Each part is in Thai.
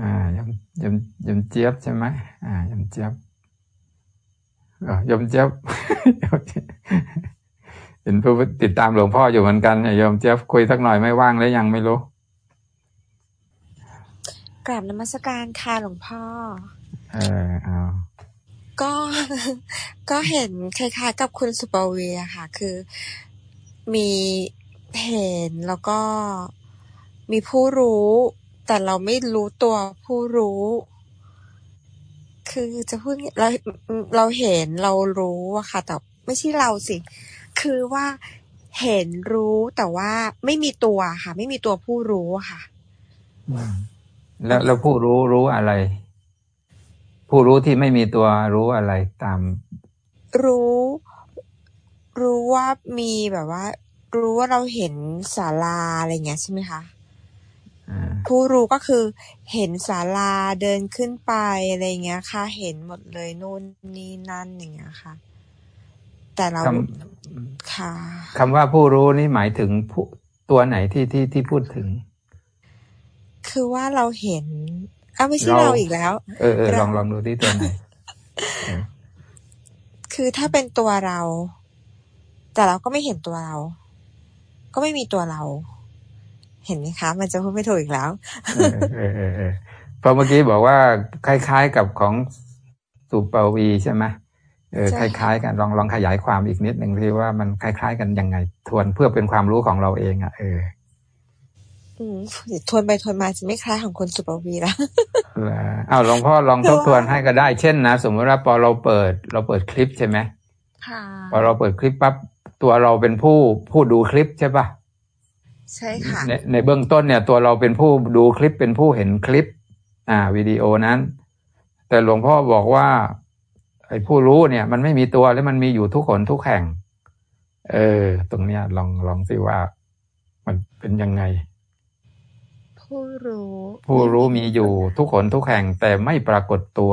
อ่ายำยำยำเจี๊ยบใช่ไหมอ่ายำเจี๊ยบอ๋อยำเจี๊ยบเห็นผู้ติดตามหลวงพ่ออยู่เหมือนกันยมเจี๊ยบคุยสักหน่อยไม่ว่างแล้วยังไม่รู้กราบนมัสการค่ะหลวงพ่อ เออเอาก็ก็เห็นคล้ายๆกับคุณสุปวีอะค่ะ คือ มีเห็นแล้วก็มีผู้รู้ แต่เราไม่รู้ตัวผู้รู้ คือจะพูดเราเราเห็นเรารู้อะค่ะ แต่ไม่ใช่เราสิ คือว่าเห็นรู้แต่ว่าไม่มีตัวค่ะ ไม่มีตัวผู้รู้ค่ะแล้วแล้วผู้รู้รู้อะไร ผู้รู้ที่ไม่มีตัวรู้อะไรตาม รู้ รู้ว่ามีแบบว่า รู้ว่าเราเห็นศาลาอะไรเงี้ยใช่ไหมคะ ผู้รู้ก็คือเห็นศาลา เดินขึ้นไปอะไรเงี้ยค่ะ เห็นหมดเลยนู่นนี่นั่นอย่างเงี้ยค่ะ แต่เราค่ะคำว่าผู้รู้นี่หมายถึงผู้ตัวไหนที่ที่ที่พูดถึง คือว่าเราเห็นอ้าไม่ใช่เราอีกแล้ว เออเออลองลองดูที่ตัวไหนคือถ้าเป็นตัวเรา แต่เราก็ไม่เห็นตัวเรา ก็ไม่มีตัวเรา เห็นไหมคะ มันจะพูดไม่ถูกอีกแล้วเออเออเออพอเมื่อกี้บอกว่าคล้าย ๆกับของสุปวีใช่ไหมเออคล้ายๆ กันลองลองขยายความอีกนิดหนึ่งที่ว่ามันคล้าย ๆ กันยังไง ทวนเพื่อเป็นความรู้ของเราเองอะเออทวนไปทวนมาจะไม่คล้ายของคนสุปวีแล้วอ้าวหลวงพ่อลองทบทวนให้ก็ได้ เช่นนะสมมติว่าพอเราเปิด เราเปิดคลิปใช่ไหมพอเราเปิดคลิปปั๊บตัวเราเป็นผู้ผู้ดูคลิปใช่ปะ ใช่ค่ะในในเบื้องต้นเนี่ยตัวเราเป็นผู้ดูคลิปเป็นผู้เห็นคลิป อ่าวิดีโอนั้น แต่หลวงพ่อบอกว่าไอ้ผู้รู้เนี่ย มันไม่มีตัวแล้วมันมีอยู่ทุกคนทุกแห่ง เออ ตรงเนี้ยลองลองสิว่า มันเป็นยังไง ผู้รู้ ผู้รู้มีอยู่ทุกคนทุกแห่ง แต่ไม่ปรากฏตัว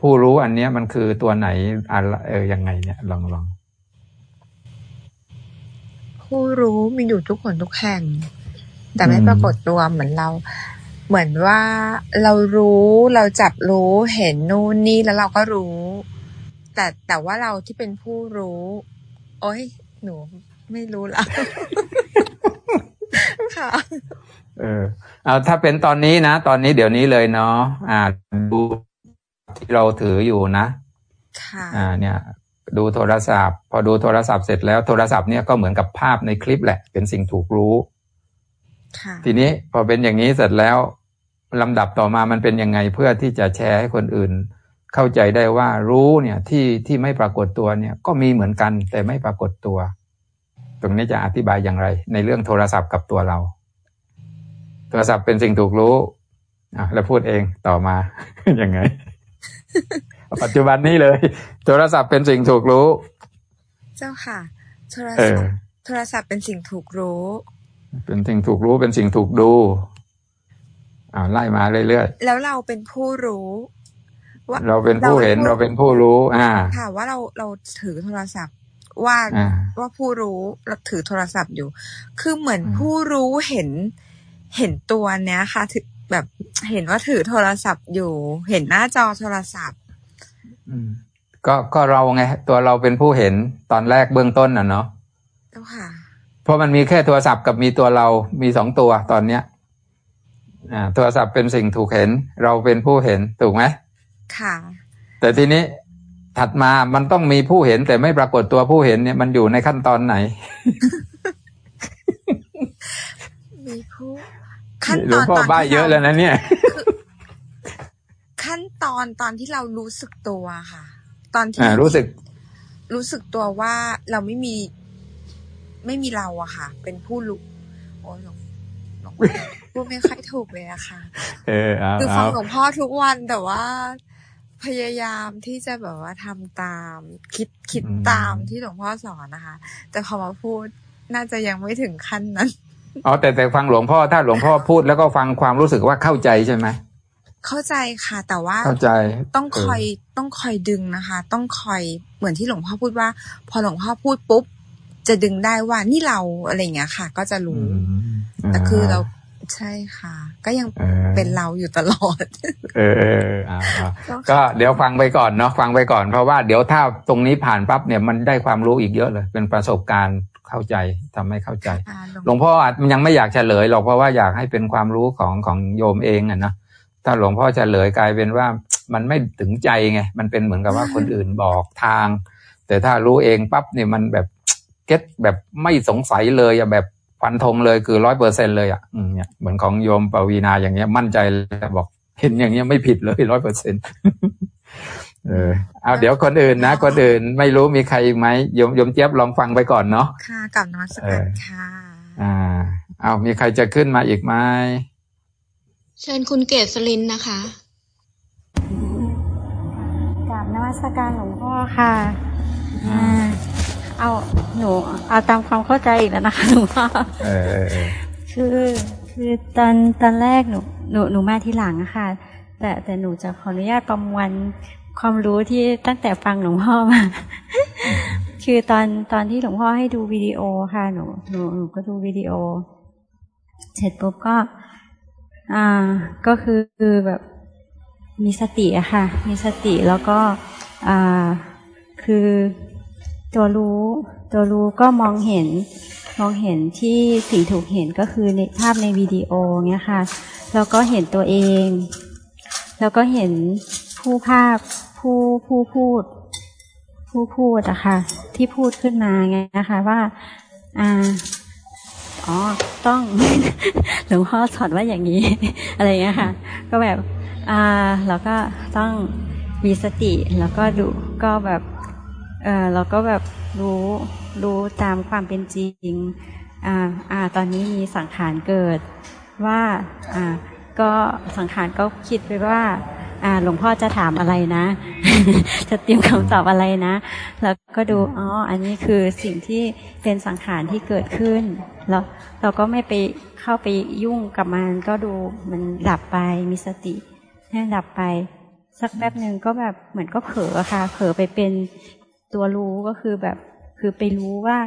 ผู้รู้อันเนี้ยมันคือตัวไหนอะไรเออยังไงเนี่ยลองลอง ผู้รู้มีอยู่ทุกคนทุกแห่ง แต่ไม่ปรากฏตัวเหมือนเรา เหมือนว่าเรารู้เราจับรู้เห็นนู่นนี่แล้วเราก็รู้ แต่แต่ว่าเราที่เป็นผู้รู้ โอ้ยหนูไม่รู้ละค่ะเออเอาถ้าเป็นตอนนี้นะ ตอนนี้เดี๋ยวนี้เลยเนาะอ่าดูที่เราถืออยู่นะ ค่ะ อ่า เนี่ย ดูโทรศัพท์ พอดูโทรศัพท์เสร็จแล้วโทรศัพท์เนี่ยก็เหมือนกับภาพในคลิปแหละ เป็นสิ่งถูกรู้ทีนี้พอเป็นอย่างนี้เสร็จแล้วลำดับต่อมามันเป็นยังไงเพื่อที่จะแชร์ให้คนอื่น เข้าใจได้ว่ารู้เนี่ยที่ที่ไม่ปรากฏตัวเนี่ยก็มีเหมือนกันแต่ไม่ปรากฏตัว ตรงนี้จะอธิบายอย่างไร ในเรื่องโทรศัพท์กับตัวเรา โทรศัพท์เป็นสิ่งถูกรู้อะแล้วพูดเองต่อมา ยังไง ปัจจุบันนี้เลย โทรศัพท์เป็นสิ่งถูกรู้ เจ้าค่ะ โทรศัพท์โทรศัพท์เป็นสิ่งถูกรู้ เป็นสิ่งถูกรู้เป็นสิ่งถูกดูอ่าไล่มาเรื่อยๆแล้วเราเป็นผู้รู้ว่าเราเป็นผู้เห็นเราเป็นผู้รู้ อ่าค่ะว่าเราเราถือโทรศัพท์ว่าว่าผู้รู้เราถือโทรศัพท์อยู่ คือเหมือนผู้รู้เห็นเห็นตัวเนี้ยค่ะถือแบบเห็นว่าถือโทรศัพท์อยู่ เห็นหน้าจอโทรศัพท์อืม ก็ก็เราไง ตัวเราเป็นผู้เห็นตอนแรกเบื้องต้นอะเนาะเจ้าค่ะ เพราะมันมีแค่โทรศัพท์กับมีตัวเรามีสองตัวตอนเนี้ยอ่าโทรศัพท์เป็นสิ่งถูกเห็น เราเป็นผู้เห็นถูกไหมค่ะ แต่ทีนี้ถัดมามันต้องมีผู้เห็นแต่ไม่ปรากฏตัวผู้เห็นเนี่ยมันอยู่ในขั้นตอนไหน มีผู้ขั้นตอนตอนที่เยอะแล้วนะเนี่ย ขั้นตอนตอนที่เรารู้สึกตัวค่ะ ตอนที่รู้สึก รู้สึกตัวว่าเราไม่มี ไม่มีเราอะค่ะ เป็นผู้รู้โอ้ยหลวงพูดไม่ค่อยถูกเลยอะค่ะเออคือฟังหลวงพ่อทุกวันแต่ว่า พยายามที่จะแบบว่าทำตาม คิดคิดตามที่หลวงพ่อสอนนะคะ แต่พอมาพูดน่าจะยังไม่ถึงขั้นนั้นอ๋อแต่แต่ฟังหลวงพ่อถ้าหลวงพ่อพูดแล้วก็ฟังความรู้สึกว่าเข้าใจใช่ไหม เข้าใจค่ะ แต่ว่าเข้าใจต้องคอยต้องคอยดึงนะคะ ต้องคอยเหมือนที่หลวงพ่อพูดว่า พอหลวงพ่อพูดปุ๊บ จะดึงได้ว่านี่เราอะไรเงี้ยค่ะ ก็จะรู้แต่คือเราใช่ค่ะ ก็ยังเป็นเราอยู่ตลอด เออเอออ่าก็เดี๋ยวฟังไปก่อนเนาะฟังไปก่อนเพราะว่าเดี๋ยวถ้าตรงนี้ผ่านปั๊บเนี่ยมันได้ความรู้อีกเยอะเลย เป็นประสบการณ์เข้าใจทำให้เข้าใจ หลวงพ่ออาจยังไม่อยากเฉลยหรอกเพราะว่าอยากให้เป็นความรู้ของของโยมเองอะนะ ถ้าหลวงพ่อเฉลยกลายเป็นว่ามันไม่ถึงใจไงมันเป็นเหมือนกับว่าคนอื่นบอกทาง แต่ถ้ารู้เองปั๊บเนี่ยมันแบบเก็ตแบบไม่สงสัยเลยอะแบบฟันธงเลยคือร้อยเปอร์เซ็นเลยอะเนี่ยเหมือนของโยมปวีนาอย่างเงี้ย มั่นใจบอกเห็นอย่างเงี้ยไม่ผิดเลยร้อยเปอร์เซ็นเออเอาเดี๋ยวคนอื่นนะ คนอื่นไม่รู้มีใครอีกไหมโยมโยมเจี๊ยบลองฟังไปก่อนเนาะค่ะกับนักสการค่ะ อ่า เอามีใครจะขึ้นมาอีกไหม เชิญคุณเกศลินนะคะกับนวัตการหลวงพ่อค่ะอ่าเอาหนูเอาตามความเข้าใจอีกแล้วนะคะหลวงพ่อคือคือตอนตอนแรกหนูหนูหนูมาที่หลังอะค่ะ แต่แต่หนูจะขออนุญาตประมวลความรู้ที่ตั้งแต่ฟังหลวงพ่อมา คือตอนตอนที่หลวงพ่อให้ดูวิดีโอค่ะ หนูหนูหนูก็ดูวิดีโอ เสร็จปุ๊บก็ อ่า ก็คือคือแบบมีสติอะค่ะ มีสติแล้วก็อ่าคือตัวรู้ ตัวรู้ก็มองเห็น มองเห็นที่สิ่งถูกเห็นก็คือในภาพในวิดีโอเนี้ยค่ะ แล้วก็เห็นตัวเอง แล้วก็เห็นผู้ภาพผู้ผู้พูด ผู้พูดอะค่ะ ที่พูดขึ้นมาไงนะคะว่า อ่า อ๋อต้องหลวงพ่อสอนว่าอย่างนี้ อะไรเงี้ยค่ะ ก็แบบ อ่าเราก็ต้องมีสติแล้วก็ดูก็แบบเออเราก็แบบรู้รู้ตามความเป็นจริงอ่าอ่าตอนนี้มีสังขารเกิดว่าอ่าก็สังขารก็คิดไปว่า อ่า หลวงพ่อจะถามอะไรนะ จะเตรียมคำตอบอะไรนะ แล้วก็ดู อ๋อ อันนี้คือสิ่งที่เป็นสังขารที่เกิดขึ้น แล้วเราก็ไม่ไปเข้าไปยุ่งกับมัน ก็ดูมันดับไป มีสติ ให้ดับไป สักแป๊บหนึ่งก็แบบเหมือนก็เผลอค่ะ เผลอไปเป็นตัวรู้ก็คือแบบ คือไปรู้ว่า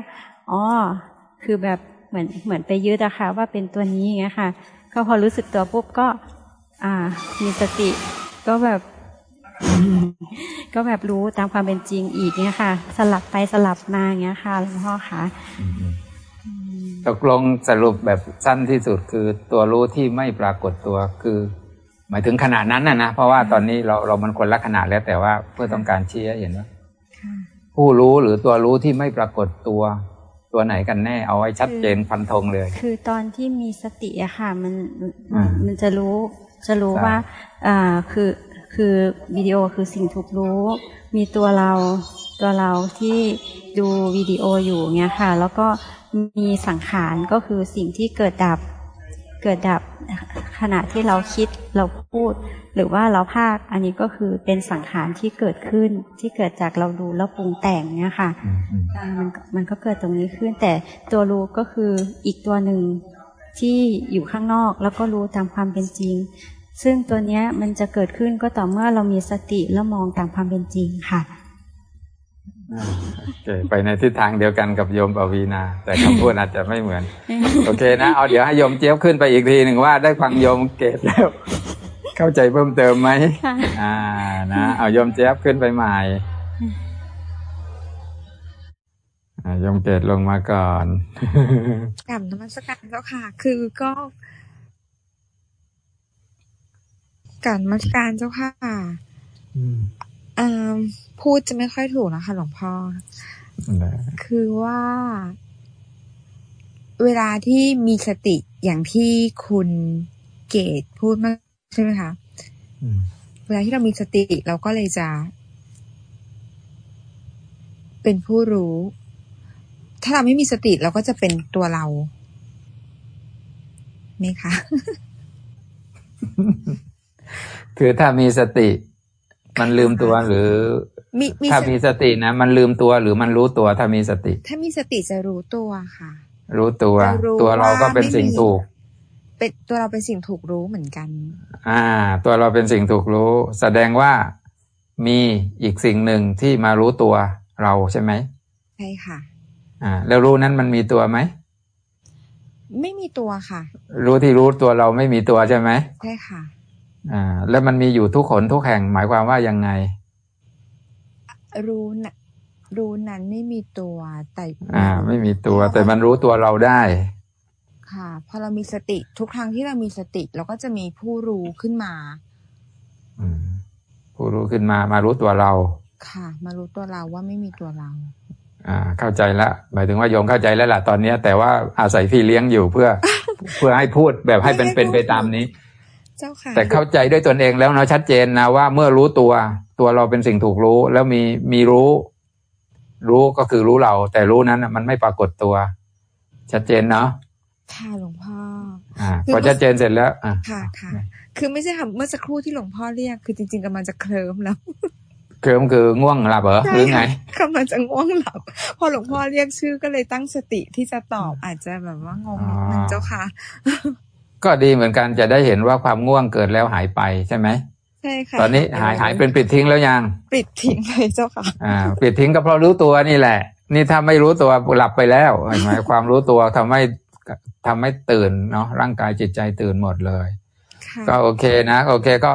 อ๋อ คือแบบเหมือนเหมือนไปยึดอะค่ะว่าเป็นตัวนี้อย่างเงี้ยค่ะ ก็พอรู้สึกตัวปุ๊บก็ อ่า มีสติ ก็แบบ ก็แบบรู้ตามความเป็นจริงอีกเนี้ยค่ะ สลับไปสลับมาอย่างเงี้ยค่ะหลวงพ่อคะตกลงสรุปแบบสั้นที่สุดคือตัวรู้ที่ไม่ปรากฏตัวคือ หมายถึงขนาดนั้นนะนะเพราะว่าตอนนี้เราเรามันคนละขนาดแล้วแต่ว่าเพื่อต้องการชี้ให้เห็นว่าผู้รู้หรือตัวรู้ที่ไม่ปรากฏตัว ตัวไหนกันแน่เอาไว้ชัดเจนฟันธงเลย คือตอนที่มีสติอะค่ะ มันมันจะรู้ จะรู้ว่าอ่าคือคือวิดีโอคือสิ่งถูกรู้ มีตัวเราตัวเราที่ดูวิดีโออยู่เงี้ยค่ะ แล้วก็มีสังขารก็คือสิ่งที่เกิดดับ เกิดดับขณะที่เราคิดเราพูด หรือว่าเราภาคอันนี้ก็คือเป็นสังขารที่เกิดขึ้นที่เกิดจากเราดูแล้วปรุงแต่งเนี่ยค่ะมันมันก็เกิดตรงนี้ขึ้น แต่ตัวรู้ก็คืออีกตัวหนึ่งที่อยู่ข้างนอกแล้วก็รู้ตามความเป็นจริง ซึ่งตัวเนี้ยมันจะเกิดขึ้นก็ต่อเมื่อเรามีสติแล้วมองตามความเป็นจริงค่ะโอเคไปในทิศทางเดียวกันกับโยมปวีนา แต่คำพูดอาจจะไม่เหมือน โอเคนะ เอาเดี๋ยวให้โยมเจี๊ยบขึ้นไปอีกทีหนึ่งว่าได้ฟังโยมเกตแล้ว เข้าใจเพิ่มเติมไหมอ่านะเอาโยมเจี๊ยบขึ้นไปใหม่โยมเกตลงมาก่อนกลับนมัสการเจ้าค่ะ คือก็ กลับนมัสการเจ้าค่ะพูดจะไม่ค่อยถูกนะคะ หลวงพ่อ คือว่า เวลาที่มีสติอย่างที่คุณเกตพูดมากใช่ไหมคะเวลาที่เรามีสติเราก็เลยจะ เป็นผู้รู้ ถ้าเราไม่มีสติเราก็จะเป็นตัวเราไหมคะ คือถ้ามีสติ มันลืมตัวหรือถ้ามีสตินะ มันลืมตัวหรือมันรู้ตัวถ้ามีสติ ถ้ามีสติจะรู้ตัวค่ะ รู้ตัว ตัวเราก็เป็นสิ่งถูก เป็นตัวเราเป็นสิ่งถูกรู้เหมือนกัน อ่า ตัวเราเป็นสิ่งถูกรู้ แสดงว่ามีอีกสิ่งหนึ่งที่มารู้ตัวเราใช่ไหมใช่ค่ะ อ่า แล้วรู้นั้นมันมีตัวไหมไม่มีตัวค่ะ รู้ที่รู้ตัวเราไม่มีตัวใช่ไหมใช่ค่ะ อ่า แล้วมันมีอยู่ทุกขนทุกแห่งหมายความว่ายังไง รู้นะรู้นั้นไม่มีตัวแต่อ่า ไม่มีตัว แต่มันรู้ตัวเราได้ ค่ะ พอเรามีสติทุกครั้งที่เรามีสติ เราก็จะมีผู้รู้ขึ้นมาอืมผู้รู้ขึ้นมามารู้ตัวเรา ค่ะ มารู้ตัวเราว่าไม่มีตัวเรา อ่า เข้าใจแล้วหมายถึงว่าโยมเข้าใจแล้วล่ะตอนนี้แต่ว่าอาศัยพี่เลี้ยงอยู่เพื่อ เพื่อให้พูดแบบให้เป็นเป็นไปตามนี้เจ้าค่ะ แต่เข้าใจด้วยตนเองแล้วเนาะชัดเจนนะว่าเมื่อรู้ตัว ตัวเราเป็นสิ่งถูกรู้ แล้วมีมีรู้ รู้ก็คือรู้เรา แต่รู้นั้นมันไม่ปรากฏตัว ชัดเจนเนาะค่ะหลวงพ่ออ่าพอชัดเจนเสร็จแล้วอ่าค่ะค่ะคือไม่ใช่ค่ะเมื่อสักครู่ที่หลวงพ่อเรียกคือจริงๆกำลังจะเคลิ้มแล้วเคลิ้มคือง่วงหลับเหรอหรือไงกำลังจะง่วงหลับ พอหลวงพ่อเรียกชื่อก็เลยตั้งสติที่จะตอบอาจจะแบบว่างงนิดนึงเจ้าค่ะ ก็ดีเหมือนกันจะได้เห็นว่าความง่วงเกิดแล้วหายไปใช่ไหมใช่ค่ะตอนนี้หายหายเป็นปิดทิ้งแล้วยัง ปิดทิ้งเลยเจ้าค่ะอ่าปิดทิ้งก็เพราะรู้ตัวนี่แหละ นี่ถ้าไม่รู้ตัวหลับไปแล้วหมายความรู้ตัวทำให้ทำให้ตื่นเนาะร่างกายจิตใจตื่นหมดเลยก็โอเคนะโอเคก็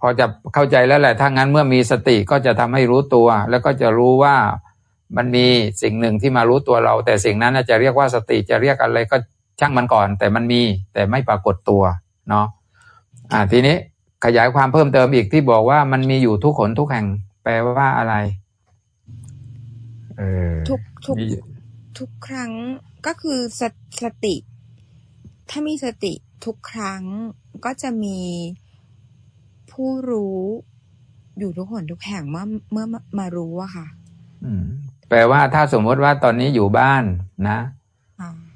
พอจะเข้าใจแล้วแหละถ้างั้นเมื่อมีสติก็จะทำให้รู้ตัว แล้วก็จะรู้ว่ามันมีสิ่งหนึ่งที่มารู้ตัวเรา แต่สิ่งนั้นจะเรียกว่าสติจะเรียกอะไรก็ ช่างมันก่อน แต่มันมีแต่ไม่ปรากฏตัวเนาะอ่าทีนี้ขยายความเพิ่มเติมอีกที่บอกว่ามันมีอยู่ทุกขนทุกแห่ง แปลว่าอะไรเออทุกทุกทุกครั้งก็คือสสติ ถ้ามีสติทุกครั้งก็จะมีผู้รู้อยู่ทุกคนทุกแห่งเมื่อเมื่อมารู้อะค่ะอืมแปลว่าถ้าสมมติว่าตอนนี้อยู่บ้านนะ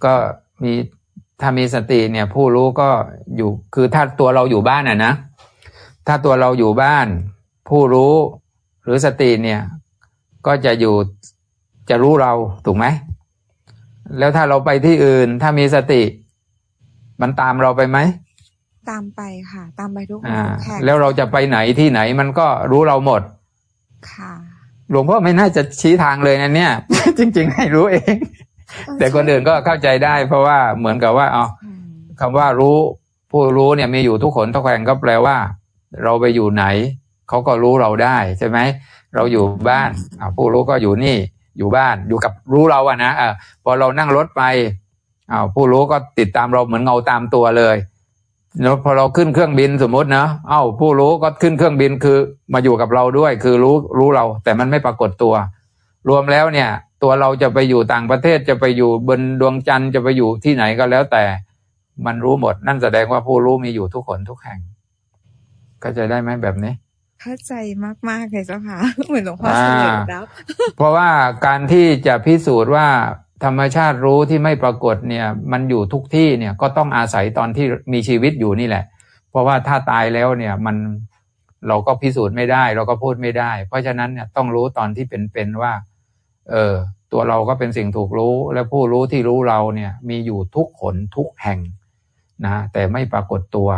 ก็ มีถ้ามีสติเนี่ย ผู้รู้ก็อยู่คือถ้าตัวเราอยู่บ้านอะนะ ถ้าตัวเราอยู่บ้าน ผู้รู้หรือสติเนี่ย ก็จะอยู่จะรู้เราถูกไหม แล้วถ้าเราไปที่อื่น ถ้ามีสติ มันตามเราไปไหมตามไปค่ะ ตามไปทุกอ่าแล้วเราจะไปไหนที่ไหนมันก็รู้เราหมด ค่ะ หลวงพ่อไม่น่าจะชี้ทางเลยนะเนี่ย จริง ๆ ให้รู้เอง แต่คนอื่นก็เข้าใจได้ เพราะว่าเหมือนกับว่าเอาคำว่ารู้ผู้รู้เนี่ยมีอยู่ทุกคนทุกแห่งก็แปลว่า เราไปอยู่ไหน เขาก็รู้เราได้ใช่ไหมเราอยู่บ้านผู้รู้ก็อยู่นี่ อยู่บ้านอยู่กับรู้เราอะนะอพอเรานั่งรถไปอ้าวผู้รู้ก็ติดตามเราเหมือนเงาตามตัวเลยแล้วพอเราขึ้นเครื่องบินสมมตินะเอ้า ผู้รู้ก็ขึ้นเครื่องบินคือมาอยู่กับเราด้วย คือรู้รู้เรา แต่มันไม่ปรากฏตัว รวมแล้วเนี่ย ตัวเราจะไปอยู่ต่างประเทศจะไปอยู่บนดวงจันทร์จะไปอยู่ที่ไหนก็แล้วแต่ มันรู้หมด นั่นแสดงว่าผู้รู้มีอยู่ทุกคนทุกแห่งก็จะได้ไหมแบบนี้ เข้าใจมากๆเลยเจ้าค่ะเหมือนหลวงพ่อเฉลยรับเพราะว่าการที่จะพิสูจน์ว่าธรรมชาติรู้ที่ไม่ปรากฏเนี่ย มันอยู่ทุกที่เนี่ยก็ต้องอาศัยตอนที่มีชีวิตอยู่นี่แหละ เพราะว่าถ้าตายแล้วเนี่ยมันเราก็พิสูจน์ไม่ได้ เราก็พูดไม่ได้ เพราะฉะนั้นเนี่ยต้องรู้ตอนที่เป็นๆว่า เออ ตัวเราก็เป็นสิ่งถูกรู้ และผู้รู้ที่รู้เราเนี่ย มีอยู่ทุกขนทุกแห่งนะแต่ไม่ปรากฏตัว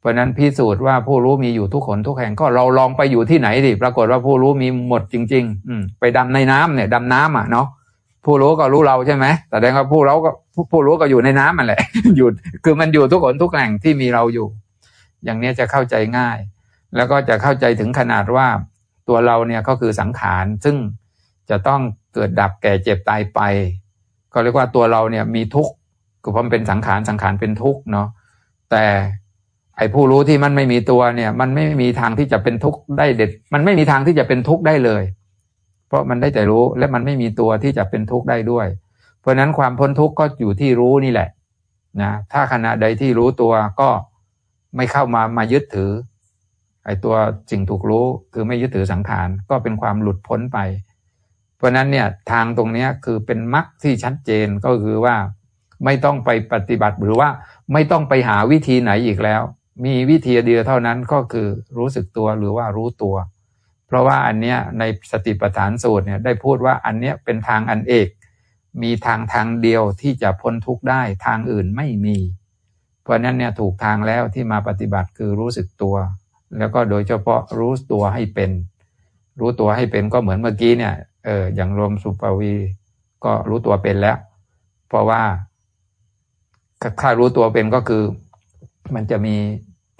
เพราะนั้นพิสูจน์ว่าผู้รู้มีอยู่ทุกคนทุกแห่งก็เราลองไปอยู่ที่ไหนดิปรากฏว่าผู้รู้มีหมดจริง ๆ อืมไปดำในน้ำเนี่ยดำน้ำอะเนาะผู้รู้ก็รู้เราใช่ไหมแต่แสดงว่าผู้เราก็ผู้รู้ก็อยู่ในน้ำมันแหละอยู่คือมันอยู่ทุกคนทุกแห่งที่มีเราอยู่ อย่างนี้จะเข้าใจง่าย แล้วก็จะเข้าใจถึงขนาดว่าตัวเราเนี่ยก็คือสังขาร ซึ่ง จะต้องเกิดดับแก่เจ็บตายไปก็เรียกว่าตัวเราเนี่ยมีทุกข์คือพอมเป็นสังขารสังขารเป็นทุกข์เนาะแต่ไอ้ผู้รู้ที่มันไม่มีตัวเนี่ย มันไม่มีทางที่จะเป็นทุกข์ได้เด็ด มันไม่มีทางที่จะเป็นทุกข์ได้เลย เพราะมันได้แต่รู้และมันไม่มีตัวที่จะเป็นทุกข์ได้ด้วย เพราะนั้นความพ้นทุกข์ก็อยู่ที่รู้นี่แหละนะถ้าขณะใดที่รู้ตัวก็ไม่เข้ามามายึดถือไอ้ตัวสิ่งถูกรู้คือไม่ยึดถือสังขารก็เป็นความหลุดพ้นไป เพราะนั้นเนี่ยทางตรงนี้คือเป็นมรรคที่ชัดเจนก็คือว่าไม่ต้องไปปฏิบัติหรือว่าไม่ต้องไปหาวิธีไหนอีกแล้ว มีวิธีเดียวเท่านั้นก็คือรู้สึกตัวหรือว่ารู้ตัว เพราะว่าอันเนี้ยในสติปัฏฐานสูตรเนี่ยได้พูดว่าอันเนี้ยเป็นทางอันเอก มีทางทางเดียวที่จะพ้นทุกข์ได้ทางอื่นไม่มี เพราะนั้นเนี่ยถูกทางแล้วที่มาปฏิบัติคือรู้สึกตัว แล้วก็โดยเฉพาะรู้ตัวให้เป็น รู้ตัวให้เป็นก็เหมือนเมื่อกี้เนี่ย เอออย่างรวมสุปวี ก็รู้ตัวเป็นแล้ว เพราะว่าถ้ารู้ตัวเป็นก็คือ มันจะมี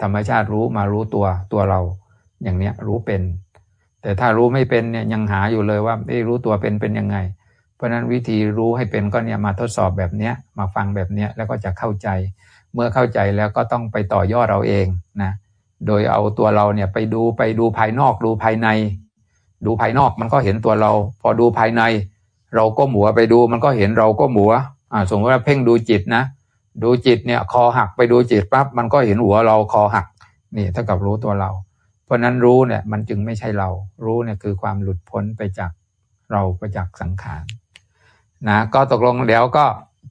ธรรมชาติรู้มารู้ตัวตัวเรา อย่างเนี้ยรู้เป็น แต่ถ้ารู้ไม่เป็นเนี่ยยังหาอยู่เลยว่าไม่รู้ตัวเป็นเป็นยังไง เพราะนั้นวิธีรู้ให้เป็นก็เนี่ยมาทดสอบแบบเนี้ยมาฟังแบบเนี้ยแล้วก็จะเข้าใจ เมื่อเข้าใจแล้วก็ต้องไปต่อยอดเราเองนะโดยเอาตัวเราเนี่ยไปดูไปดูภายนอกดูภายใน ดูภายนอกมันก็เห็นตัวเรา พอดูภายใน เราก็หมัวไปดูมันก็เห็นเราก็หมัวอ่าสมมติว่าเพ่งดูจิตนะดูจิตเนี่ยคอหักไปดูจิตปั๊บมันก็เห็นหัวเราคอหักนี่เท่ากับรู้ตัวเรา เพราะนั้นรู้เนี่ยมันจึงไม่ใช่เรา รู้เนี่ยคือความหลุดพ้นไปจากเราไปจากสังขารนะก็ตกลงเดี๋ยวก็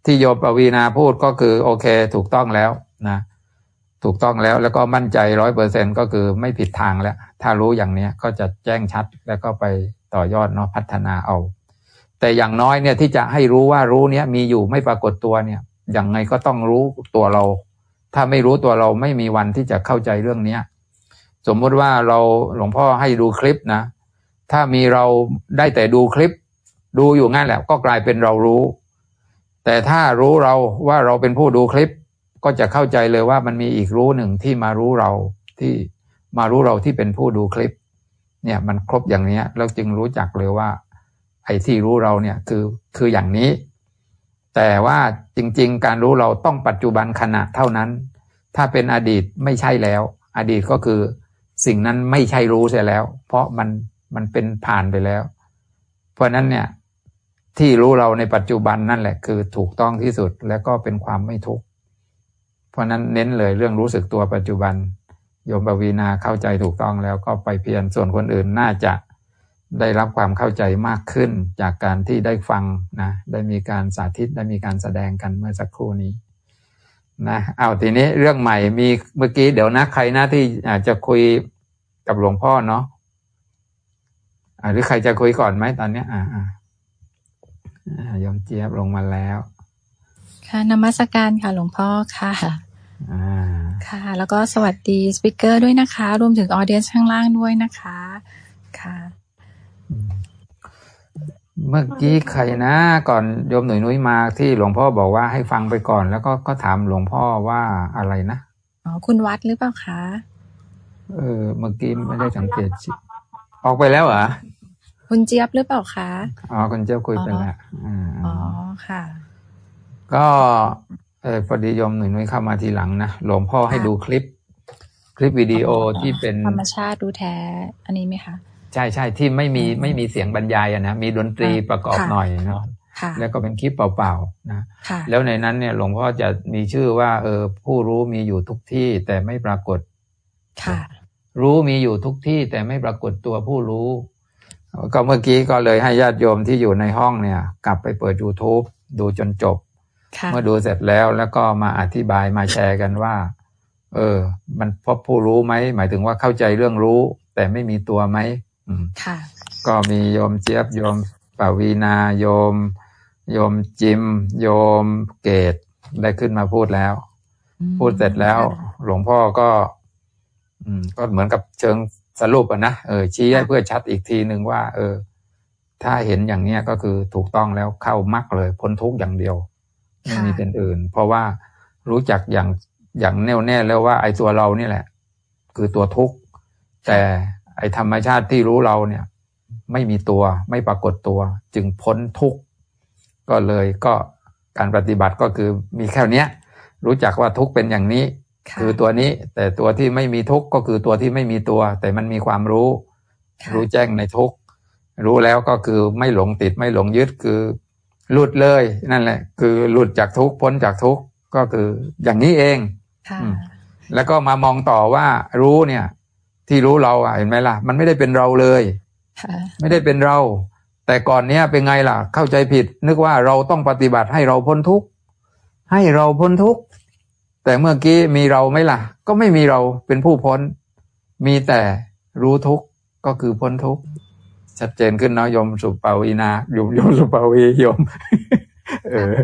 ที่โยมปวีนาพูดก็คือโอเคถูกต้องแล้วนะ ถูกต้องแล้วแล้วก็มั่นใจร้อยเปอร์เซ็นก็คือไม่ผิดทางแล้ว ถ้ารู้อย่างเนี้ยก็จะแจ้งชัดแล้วก็ไปต่อยอดเนาะพัฒนาเอา แต่อย่างน้อยเนี่ยที่จะให้รู้ว่ารู้เนี้ยมีอยู่ไม่ปรากฏตัวเนี่ยอย่างไงก็ต้องรู้ตัวเรา ถ้าไม่รู้ตัวเราไม่มีวันที่จะเข้าใจเรื่องเนี้ยสมมติว่าเราหลวงพ่อให้ดูคลิปนะ ถ้ามีเราได้แต่ดูคลิป ดูอยู่งั้นแหละก็กลายเป็นเรารู้ แต่ถ้ารู้เราว่าเราเป็นผู้ดูคลิป ก็จะเข้าใจเลยว่ามันมีอีกรู้หนึ่งที่มารู้เราที่มารู้เราที่เป็นผู้ดูคลิป เนี่ยมันครบอย่างนี้ยเราจึงรู้จักเลยว่า ไอ้ที่รู้เราเนี่ยคือคืออย่างนี้ แต่ว่าจริง ๆ การรู้เราต้องปัจจุบันขณะเท่านั้น ถ้าเป็นอดีตไม่ใช่แล้ว อดีตก็คือสิ่งนั้นไม่ใช่รู้เสียแล้ว เพราะมันมันเป็นผ่านไปแล้ว เพราะนั้นเนี่ยที่รู้เราในปัจจุบันนั่นแหละคือถูกต้องที่สุดและก็เป็นความไม่ทุกข์ ราะนั้นเน้นเลยเรื่องรู้สึกตัวปัจจุบันโยมบวีนาเข้าใจถูกต้องแล้วก็ไปเพียรส่วนคนอื่นน่าจะได้รับความเข้าใจมากขึ้นจากการที่ได้ฟังนะได้มีการสาธิตได้มีการแสดงกันเมื่อสักครู่นี้นะเอาทีนี้เรื่องใหม่มีเมื่อกี้เดี๋ยวนะใครนะที่อาจจะคุยกับหลวงพ่อเนาะหรือใครจะคุยก่อนไหมตอนนี้อ่าอ่ายมเจี๊ยบลงมาแล้ว ค่ะนมัสการค่ะหลวงพ่อค่ะ ค่ะ แล้วก็สวัสดีสปิเกอร์ด้วยนะคะ รวมถึงออเดียนข้างล่างด้วยนะคะ ค่ะ เมื่อกี้ใครนะ ก่อนโยมหนุ่ยนุ้ยมาที่หลวงพ่อบอกว่าให้ฟังไปก่อน แล้วก็ก็ถามหลวงพ่อว่าอะไรนะอ๋อคุณวัดหรือเปล่าคะเออเมื่อกี้ไม่ได้สังเกตออกไปแล้วเหรอคุณเจี๊ยบหรือเปล่าคะอ๋อคุณเจี๊ยบคุยไปแล้วอ๋อค่ะ ก็เออพอดีโยมหนุ่ยนุ้ยเข้ามาทีหลังนะหลวงพ่อให้ดูคลิป คลิปวิดีโอที่เป็นธรรมชาติดูแท้ อันนี้ไหมคะ ใช่ใช่ที่ไม่มีไม่มีเสียงบรรยายนะมีดนตรีประกอบหน่อยเนาะแล้วก็เป็นคลิปเปล่าๆนะแล้วในนั้นเนี่ยหลวงพ่อจะมีชื่อว่าเออผู้รู้มีอยู่ทุกที่แต่ไม่ปรากฏค่ะรู้มีอยู่ทุกที่แต่ไม่ปรากฏตัวผู้รู้ ก็เมื่อกี้ก็เลยให้ญาติโยมที่อยู่ในห้องเนี่ย กลับไปเปิด youtube ดูจนจบ เมื่อดูเสร็จแล้วแล้วก็มาอธิบายมาแชร์กันว่า เออ มันพบผู้รู้ไหมหมายถึงว่าเข้าใจเรื่องรู้ แต่ไม่มีตัวไหมค่ะ ก็มีโยมเจี๊ยบโยมปวีนาโยม โยมจิม โยมเกตได้ขึ้นมาพูดแล้ว พูดเสร็จแล้ว หลวงพ่อก็ อืม ก็เหมือนกับเชิงสรุปอะนะเออชี้ให้เพื่อชัดอีกทีหนึ่งว่า เออ ถ้าเห็นอย่างเนี้ยก็คือถูกต้องแล้วเข้ามักเลยพ้นทุกอย่างเดียว ไม่มีเป็นอื่น เพราะว่ารู้จักอย่างอย่างแน่วแน่แล้วว่าไอ้ตัวเรานี่แหละ คือตัวทุกข์ แต่ไอ้ธรรมชาติที่รู้เราเนี่ย ไม่มีตัวไม่ปรากฏตัว จึงพ้นทุกข์ก็เลยก็การปฏิบัติก็คือมีแค่นี้รู้จักว่าทุกข์เป็นอย่างนี้ คือตัวนี้ แต่ตัวที่ไม่มีทุกข์ก็คือตัวที่ไม่มีตัว แต่มันมีความรู้ รู้แจ้งในทุกข์รู้แล้วก็คือไม่หลงติดไม่หลงยึดคือ หลุดเลยนั่นแหละ คือหลุดจากทุกข์พ้นจากทุกข์ก็คืออย่างนี้เองแล้วก็มามองต่อว่ารู้เนี่ย ที่รู้เราอะเห็นไหมล่ะ มันไม่ได้เป็นเราเลยไม่ได้เป็นเรา แต่ก่อนเนี้ยเป็นไงล่ะ เข้าใจผิด นึกว่าเราต้องปฏิบัติให้เราพ้นทุกข์ให้เราพ้นทุกข์แต่เมื่อกี้มีเราไหมล่ะ ก็ไม่มีเราเป็นผู้พ้น มีแต่รู้ทุกข์ก็คือพ้นทุกข์ ชัดเจนขึ้นเนาะยมสุปาวีนาโยมยมสุปาวียมเออ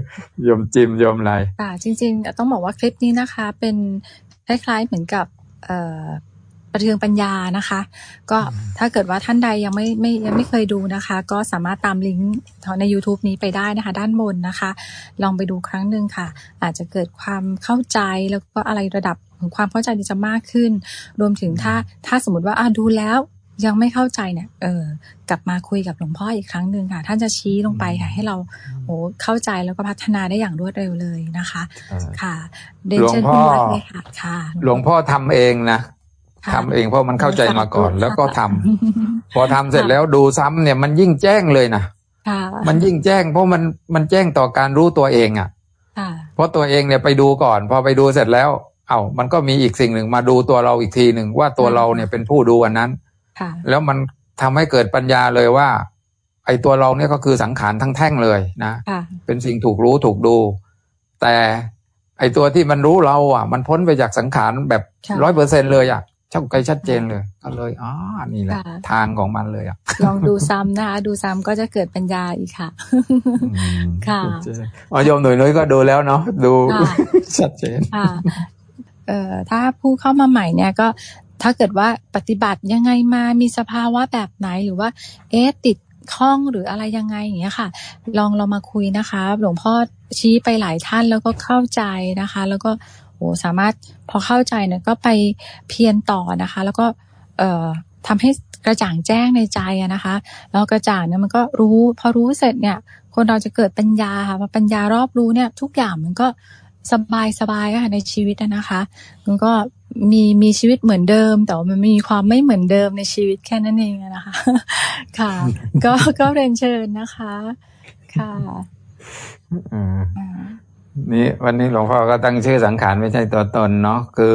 ยมจิมยมอะไรค่ะจริง ๆ ต้องบอกว่าคลิปนี้นะคะ เป็นคล้ายๆเหมือนกับเอ่อประเทืองปัญญานะคะ ก็ถ้าเกิดว่าท่านใดยังไม่ไม่ยังไม่เคยดูนะคะ ก็สามารถตามลิงก์ใน YouTube นี้ไปได้นะคะ ด้านบนนะคะ ลองไปดูครั้งหนึ่งค่ะ อาจจะเกิดความเข้าใจแล้วก็อะไรระดับของความเข้าใจจะมากขึ้น รวมถึงถ้าถ้าสมมติว่าอ่าดูแล้ว ยังไม่เข้าใจเนี่ย เออ กลับมาคุยกับหลวงพ่ออีกครั้งหนึ่งค่ะ ท่านจะชี้ลงไปค่ะ ให้เราโอ้เข้าใจแล้วก็พัฒนาได้อย่างรวดเร็วเลยนะคะ ค่ะเดนเชิญคุณวัดเลยค่ะค่ะ หลวงพ่อทำเองนะทำเองเพราะมันเข้าใจมาก่อนแล้วก็ทำพอทำเสร็จแล้วดูซ้ำเนี่ยมันยิ่งแจ้งเลยนะมันยิ่งแจ้งเพราะมันมันแจ้งต่อการรู้ตัวเองอะเพราะตัวเองเนี่ยไปดูก่อน พอไปดูเสร็จแล้ว เอา้ามันก็มีอีกสิ่งหนึ่งมาดูตัวเราอีกทีหนึ่งว่าตัวเราเนี่ยเป็นผู้ดูอันนั้น แล้วมันทำให้เกิดปัญญาเลยว่า ไอ้ตัวเราเนี่ยก็คือสังขารทั้งแท่งเลยนะเป็นสิ่งถูกรู้ถูกดู แต่ไอ้ตัวที่มันรู้เราอะ มันพ้นไปจากสังขารแบบร้อยเปอร์เซ็นเลยอะช่างไกลชัดเจนเลยก็เลยอ๋อนี่แหละ ทางของมันเลยอะ ลองดูซ้ำนะคะดูซ้ำก็จะเกิดปัญญาอีกค่ะ ค่ะอ๋อโยมหน่วยน้อยก็ดูแล้วเนาะดูชัดเจนค่ะเอ่อถ้าผู้เข้ามาใหม่เนี่ยก็ ถ้าเกิดว่าปฏิบัติยังไงมามีสภาวะแบบไหนหรือว่า เอ๊ะติดข้องหรืออะไรยังไงอย่างเงี้ยค่ะ ลองเรามาคุยนะคะ หลวงพ่อชี้ไปหลายท่านแล้วก็เข้าใจนะคะ แล้วก็โอ้สามารถพอเข้าใจเนี่ยก็ไปเพียรต่อนะคะ แล้วก็เอ่อทำให้กระจ่างแจ้งในใจนะคะ แล้วกระจ่างเนี่ยมันก็รู้พอรู้เสร็จเนี่ย คนเราจะเกิดปัญญาค่ะพอปัญญารอบรู้เนี่ย ทุกอย่างมันก็สบายสบายค่ะในชีวิตนะคะมันก็ มีมีชีวิตเหมือนเดิม แต่ว่ามันมีความไม่เหมือนเดิมในชีวิตแค่นั้นเองนะคะ ค่ะ ก็ก็เรียนเชิญนะคะ ค่ะนี่วันนี้หลวงพ่อก็ตั้งชื่อสังขารไม่ใช่ตัวตนเนาะคือ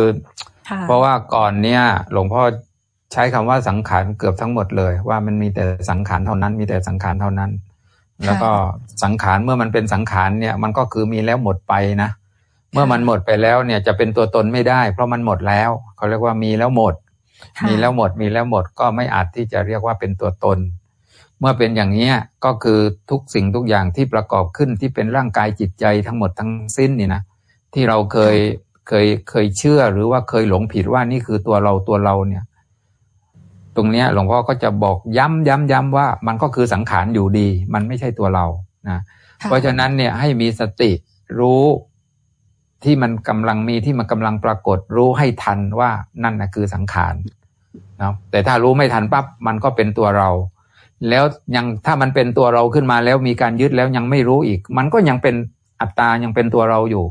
เพราะว่าก่อนเนี้ยหลวงพ่อใช้คำว่าสังขารเกือบทั้งหมดเลย ว่ามันมีแต่สังขารเท่านั้น มีแต่สังขารเท่านั้น แล้วก็สังขารเมื่อมันเป็นสังขารเนี่ย มันก็คือมีแล้วหมดไปนะ เมื่อมันหมดไปแล้วเนี่ยจะเป็นตัวตนไม่ได้ เพราะมันหมดแล้วเขาเรียกว่ามีแล้วหมด มีแล้วหมดมีแล้วหมดก็ไม่อาจที่จะเรียกว่าเป็นตัวตน เมื่อเป็นอย่างนี้ก็คือทุกสิ่งทุกอย่างที่ประกอบขึ้นที่เป็นร่างกายจิตใจทั้งหมดทั้งสิ้นนี่นะที่เราเคยเคยเคยเชื่อหรือว่าเคยหลงผิดว่านี่คือตัวเราตัวเราเนี่ย ตรงเนี้ยหลวงพ่อก็จะบอกย้ำย้ำย้ำว่ามันก็คือสังขารอยู่ดี มันไม่ใช่ตัวเรานะเพราะฉะนั้นเนี่ยให้มีสติรู้ ที่มันกำลังมีที่มันกำลังปรากฏรู้ให้ทันว่านั่นนะคือสังขารนะแต่ถ้ารู้ไม่ทันปั๊บมันก็เป็นตัวเรา แล้วยังถ้ามันเป็นตัวเราขึ้นมาแล้วมีการยึดแล้วยังไม่รู้อีก มันก็ยังเป็นอัตตายังเป็นตัวเราอยู่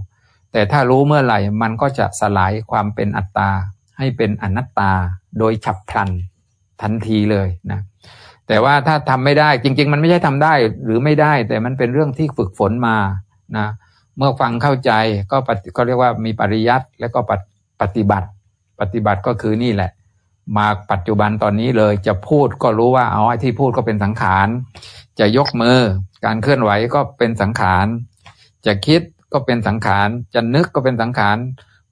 แต่ถ้ารู้เมื่อไหร่มันก็จะสลายความเป็นอัตตาให้เป็นอนัตตาโดยฉับพลันทันทีเลยนะแต่ว่าถ้าทำไม่ได้จริง ๆ มันไม่ใช่ทำได้หรือไม่ได้ แต่มันเป็นเรื่องที่ฝึกฝนมานะ เมื่อฟังเข้าใจก็ก็เรียกว่ามีปริยัติแล้วก็ปฏิบัติ ปฏิบัติก็คือนี่แหละ มาปัจจุบันตอนนี้เลยจะพูดก็รู้ว่าเอาไอ้ที่พูดก็เป็นสังขาร จะยกมือ การเคลื่อนไหวก็เป็นสังขาร จะคิดก็เป็นสังขาร จะนึกก็เป็นสังขาร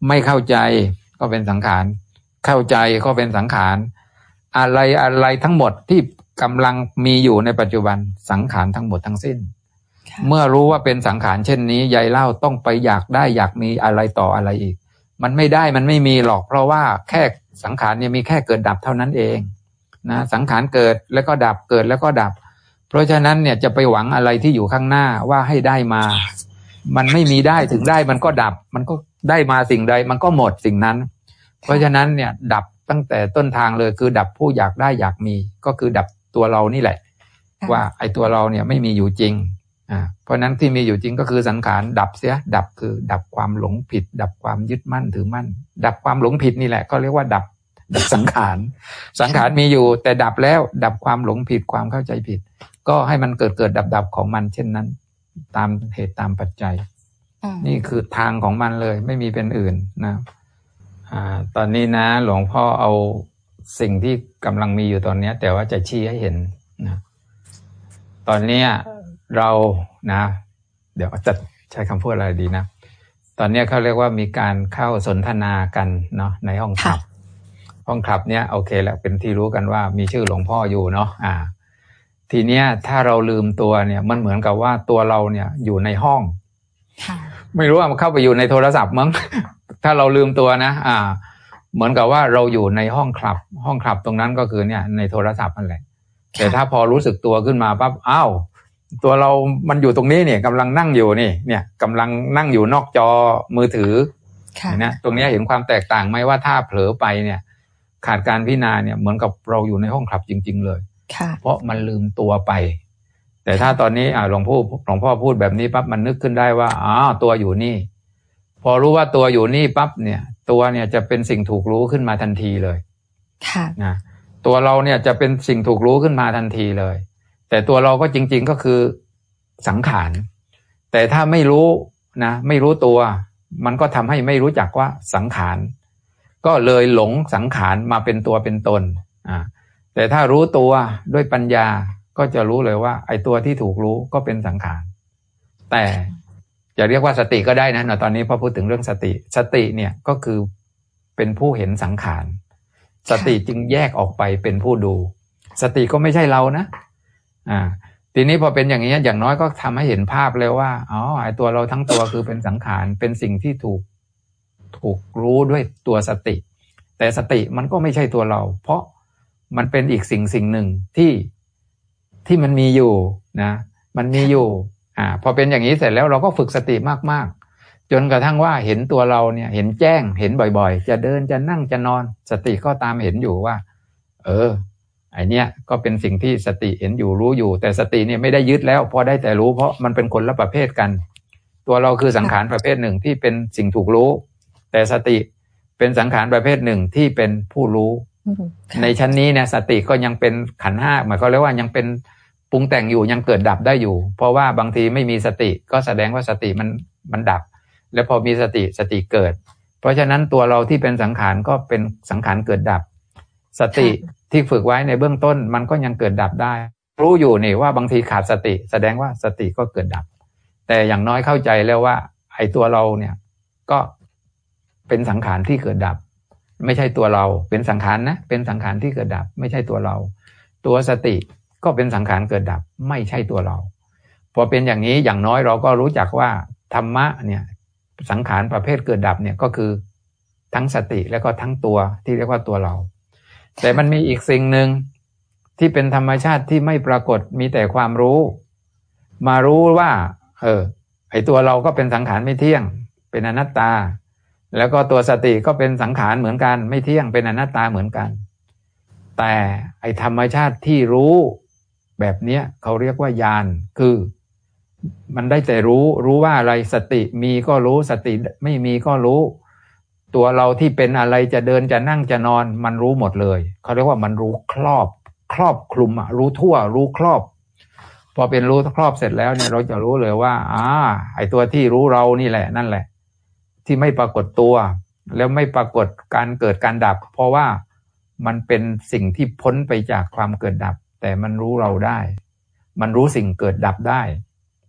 ไม่เข้าใจก็เป็นสังขาร เข้าใจก็เป็นสังขาร อะไรอะไรทั้งหมดที่กำลังมีอยู่ในปัจจุบันสังขารทั้งหมดทั้งสิ้น เมื่อรู้ว่าเป็นสังขารเช่นนี้ยายเล่าต้องไปอยากได้อยากมีอะไรต่ออะไรอีก มันไม่ได้มันไม่มีหรอก เพราะว่าแค่สังขารเนี่ยมีแค่เกิดดับเท่านั้นเองนะสังขารเกิดแล้วก็ดับเกิดแล้วก็ดับ เพราะฉะนั้นเนี่ยจะไปหวังอะไรที่อยู่ข้างหน้าว่าให้ได้มา มันไม่มีได้ถึงได้มันก็ดับ มันก็ได้มาสิ่งใด มันก็หมดสิ่งนั้น เพราะฉะนั้นเนี่ยดับตั้งแต่ต้นทางเลยคือดับผู้อยากได้อยากมี ก็คือดับตัวเรานี่แหละ ว่าไอ้ตัวเราเนี่ยไม่มีอยู่จริงอ่า เพราะนั้นที่มีอยู่จริงก็คือสังขารดับเสีย ดับคือ ดับความหลงผิด ดับความยึดมั่นถือมั่น ดับความหลงผิดนี่แหละ ก็เรียกว่าดับดับสังขาร สังขารมีอยู่ แต่ดับแล้วดับความหลงผิดความเข้าใจผิด ก็ให้มันเกิดเกิดดับดับของมัน เช่นนั้น ตามเหตุตามปัจจัย นี่คือทางของมันเลย ไม่มีเป็นอื่นนะอ่า ตอนนี้นะหลวงพ่อเอาสิ่งที่กำลังมีอยู่ตอนนี้แต่ว่าจะชี้ให้เห็นนะตอนเนี้ย เรานะ เดี๋ยวจะใช้คำพูดอะไรดีนะ ตอนนี้เขาเรียกว่ามีการเข้าสนทนากันเนาะในห้องขับ ห้องขับเนี้ยโอเคแล้วเป็นที่รู้กันว่ามีชื่อหลวงพ่ออยู่เนาะอ่า ทีเนี้ยถ้าเราลืมตัวเนี่ย มันเหมือนกับว่าตัวเราเนี่ยอยู่ในห้องไม่รู้ว่ามันเข้าไปอยู่ในโทรศัพท์มั้ง ถ้าเราลืมตัวนะ อ่า เหมือนกับว่าเราอยู่ในห้องคลับ ห้องคลับตรงนั้นก็คือเนี่ย ในโทรศัพท์นั่นแหละ แต่ถ้าพอรู้สึกตัวขึ้นมาปั๊บ อ้าว ตัวเรามันอยู่ตรงนี้เนี่ยกำลังนั่งอยู่นี่ เนี่ยกำลังนั่งอยู่นอกจอมือถือนะตรงนี้เห็นความแตกต่างไหมว่าถ้าเผลอไปเนี่ย ขาดการพิจารณาเนี่ยเหมือนกับเราอยู่ในห้องคลับจริง ๆ เลยเพราะมันลืมตัวไป แต่ถ้าตอนนี้อ่าหลวงพ่อหลวงพ่อพูดแบบนี้ปั๊บมันนึกขึ้นได้ว่าอ๋อตัวอยู่นี่ พอรู้ว่าตัวอยู่นี่ปั๊บเนี่ย ตัวเนี่ยจะเป็นสิ่งถูกรู้ขึ้นมาทันทีเลย ค่ะนะตัวเราเนี่ยจะเป็นสิ่งถูกรู้ขึ้นมาทันทีเลย แต่ตัวเราก็จริง ๆก็คือสังขาร แต่ถ้าไม่รู้นะ ไม่รู้ตัว มันก็ทำให้ไม่รู้จักว่าสังขาร ก็เลยหลงสังขารมาเป็นตัวเป็นตนอ่าแต่ถ้ารู้ตัวด้วยปัญญาก็จะรู้เลยว่า ไอ้ตัวที่ถูกรู้ก็เป็นสังขาร แต่จะเรียกว่าสติก็ได้นะตอนนี้พอพูดถึงเรื่องสติ สติเนี่ยก็คือเป็นผู้เห็นสังขาร สติจึงแยกออกไปเป็นผู้ดู สติก็ไม่ใช่เรานะ อ่าทีนี้พอเป็นอย่างนี้อย่างน้อยก็ทำให้เห็นภาพเลยว่าอ๋อไอตัวเราทั้งตัวคือเป็นสังขารเป็นสิ่งที่ถูกถูกรู้ด้วยตัวสติ แต่สติมันก็ไม่ใช่ตัวเรา เพราะมันเป็นอีกสิ่งสิ่งหนึ่งที่ที่มันมีอยู่นะ มันมีอยู่ อ่า พอเป็นอย่างนี้เสร็จแล้วเราก็ฝึกสติมากๆ จนกระทั่งว่าเห็นตัวเราเนี่ย เห็นแจ้งเห็นบ่อยๆ จะเดินจะนั่งจะนอน สติก็ตามเห็นอยู่ว่า เออ ไอเนี้ยก็เป็นสิ่งที่สติเห็นอยู่รู้อยู่ แต่สติเนี่ยไม่ได้ยึดแล้วพอได้แต่รู้เพราะมันเป็นคนละประเภทกัน ตัวเราคือสังขารประเภทหนึ่งที่เป็นสิ่งถูกรู้ แต่สติเป็นสังขารประเภทหนึ่งที่เป็นผู้รู้ ในชั้นนี้เนี่ยสติก็ยังเป็นขันห้าหมายก็เรียกว่ายังเป็นปรุงแต่งอยู่ยังเกิดดับได้อยู่ เพราะว่าบางทีไม่มีสติก็แสดงว่าสติมันมันดับ แล้วพอมีสติสติเกิด เพราะฉะนั้นตัวเราที่เป็นสังขารก็เป็นสังขารเกิดดับ สติที่ฝึกไว้ในเบื้องต้นมันก็ยังเกิดดับได้ รู้อยู่นี่ว่าบางทีขาดสติ แสดงว่าสติก็เกิดดับ แต่อย่างน้อยเข้าใจแล้วว่า ไอ้ตัวเราเนี่ยก็เป็นสังขารที่เกิดดับ ไม่ใช่ตัวเราเป็นสังขารนะ เป็นสังขารที่เกิดดับ ไม่ใช่ตัวเรา ตัวสติก็เป็นสังขารเกิดดับ ไม่ใช่ตัวเราพอเป็นอย่างนี้อย่างน้อยเราก็รู้จักว่าธรรมะเนี่ยสังขารประเภทเกิดดับเนี่ยก็คือทั้งสติแล้วก็ทั้งตัวที่เรียกว่าตัวเรา แต่มันมีอีกสิ่งหนึ่งที่เป็นธรรมชาติที่ไม่ปรากฏมีแต่ความรู้ มารู้ว่า เออ ไอตัวเราก็เป็นสังขารไม่เที่ยง เป็นอนัตตา แล้วก็ตัวสติก็เป็นสังขารเหมือนกัน ไม่เที่ยงเป็นอนัตตาเหมือนกัน แต่ไอธรรมชาติที่รู้แบบเนี้ยเขาเรียกว่าญาณคือ มันได้แต่รู้ รู้ว่าอะไรสติมีก็รู้สติไม่มีก็รู้ ตัวเราที่เป็นอะไรจะเดินจะนั่งจะนอน มันรู้หมดเลยเขาเรียกว่ามันรู้ครอบ ครอบคลุมอะรู้ทั่ว รู้ครอบ พอเป็นรู้ครอบเสร็จแล้วเนี่ยเราจะรู้เลยว่า อ่า ไอตัวที่รู้เรานี่แหละ นั่นแหละ ที่ไม่ปรากฏตัว แล้วไม่ปรากฏการเกิดการดับ เพราะว่ามันเป็นสิ่งที่พ้นไปจากความเกิดดับ แต่มันรู้เราได้ มันรู้สิ่งเกิดดับได้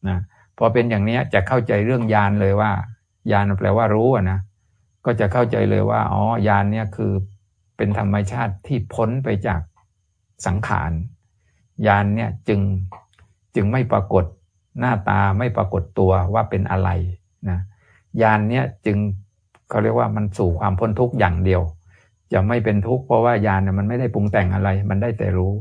นะพอเป็นอย่างนี้จะเข้าใจเรื่องยานเลยว่ายานแปลว่ารู้นะ ก็จะเข้าใจเลยว่าอ๋อยานเนี่ยคือเป็นธรรมชาติที่พ้นไปจากสังขารยานเนี่ยจึงจึงไม่ปรากฏหน้าตาไม่ปรากฏตัวว่าเป็นอะไรนะยานเนี่ยจึงเขาเรียกว่ามันสู่ความพ้นทุกข์อย่างเดียว จะไม่เป็นทุกข์เพราะว่ายานเนี่ยมันไม่ได้ปรุงแต่งอะไร มันได้แต่รู้